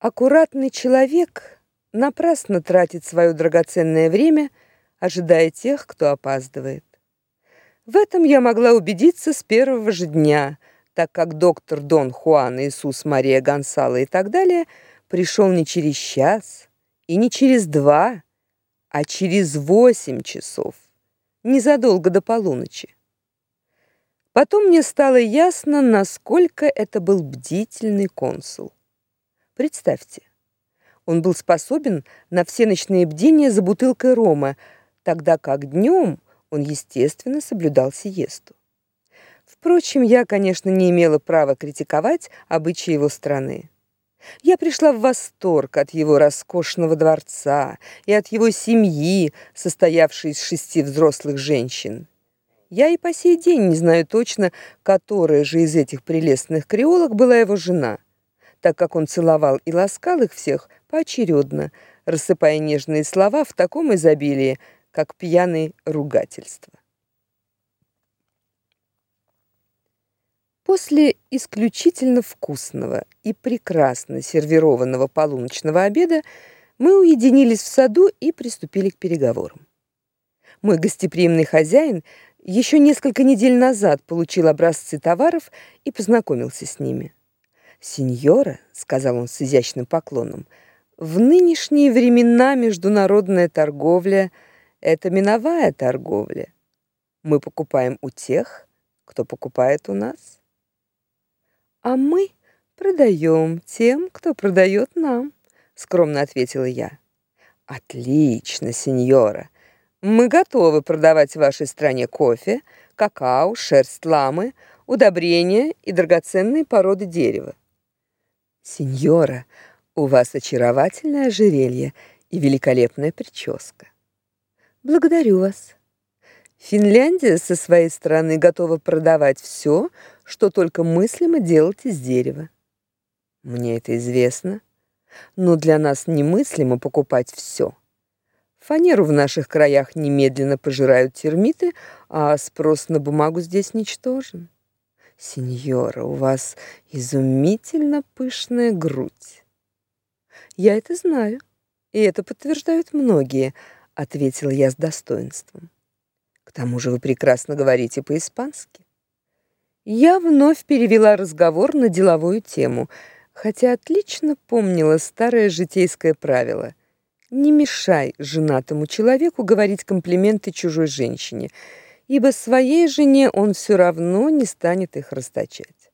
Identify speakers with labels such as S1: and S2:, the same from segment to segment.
S1: Аккуратный человек напрасно тратит свое драгоценное время, ожидая тех, кто опаздывает. В этом я могла убедиться с первого же дня, так как доктор Дон Хуан, Иисус Мария Гонсало и так далее пришел не через час и не через два, а через восемь часов, незадолго до полуночи. Потом мне стало ясно, насколько это был бдительный консул. Представьте, он был способен на все ночные бдения за бутылкой рома, тогда как днем он, естественно, соблюдал сиесту. Впрочем, я, конечно, не имела права критиковать обычаи его страны. Я пришла в восторг от его роскошного дворца и от его семьи, состоявшей из шести взрослых женщин. Я и по сей день не знаю точно, которая же из этих прелестных креолок была его жена так как он целовал и ласкал их всех поочередно, рассыпая нежные слова в таком изобилии, как пьяные ругательства. После исключительно вкусного и прекрасно сервированного полуночного обеда мы уединились в саду и приступили к переговорам. Мой гостеприимный хозяин еще несколько недель назад получил образцы товаров и познакомился с ними. «Сеньора», — сказал он с изящным поклоном, — «в нынешние времена международная торговля — это миновая торговля. Мы покупаем у тех, кто покупает у нас. А мы продаем тем, кто продает нам», — скромно ответила я. «Отлично, сеньора. Мы готовы продавать в вашей стране кофе, какао, шерсть ламы, удобрения и драгоценные породы дерева. Сеньора, у вас очаровательное ожерелье и великолепная прическа. Благодарю вас. Финляндия со своей стороны готова продавать все, что только мыслимо делать из дерева. Мне это известно, но для нас немыслимо покупать все. Фанеру в наших краях немедленно пожирают термиты, а спрос на бумагу здесь ничтожен. Сеньора, у вас изумительно пышная грудь. Я это знаю, и это подтверждают многие, ответила я с достоинством. К тому же вы прекрасно говорите по-испански. Я вновь перевела разговор на деловую тему, хотя отлично помнила старое житейское правило: не мешай женатому человеку говорить комплименты чужой женщине ибо своей жене он все равно не станет их расточать.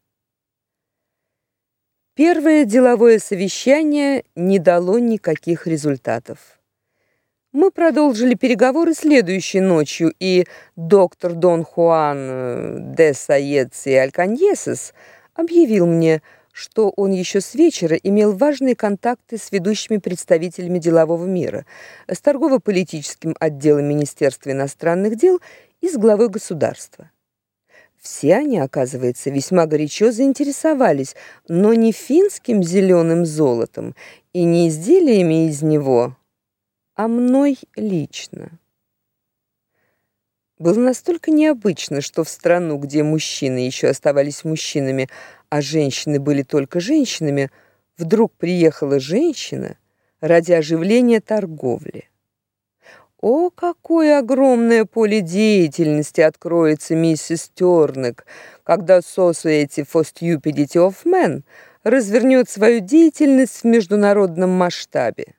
S1: Первое деловое совещание не дало никаких результатов. Мы продолжили переговоры следующей ночью, и доктор Дон Хуан э, де Саец и Альканьесес объявил мне, что он еще с вечера имел важные контакты с ведущими представителями делового мира, с торгово-политическим отделом Министерства иностранных дел и с главой государства. Все они, оказывается, весьма горячо заинтересовались, но не финским зеленым золотом и не изделиями из него, а мной лично. Было настолько необычно, что в страну, где мужчины еще оставались мужчинами, а женщины были только женщинами, вдруг приехала женщина ради оживления торговли. О, какое огромное поле деятельности откроется миссис Тёрнек, когда Society for Stupidity of Men развернет свою деятельность в международном масштабе.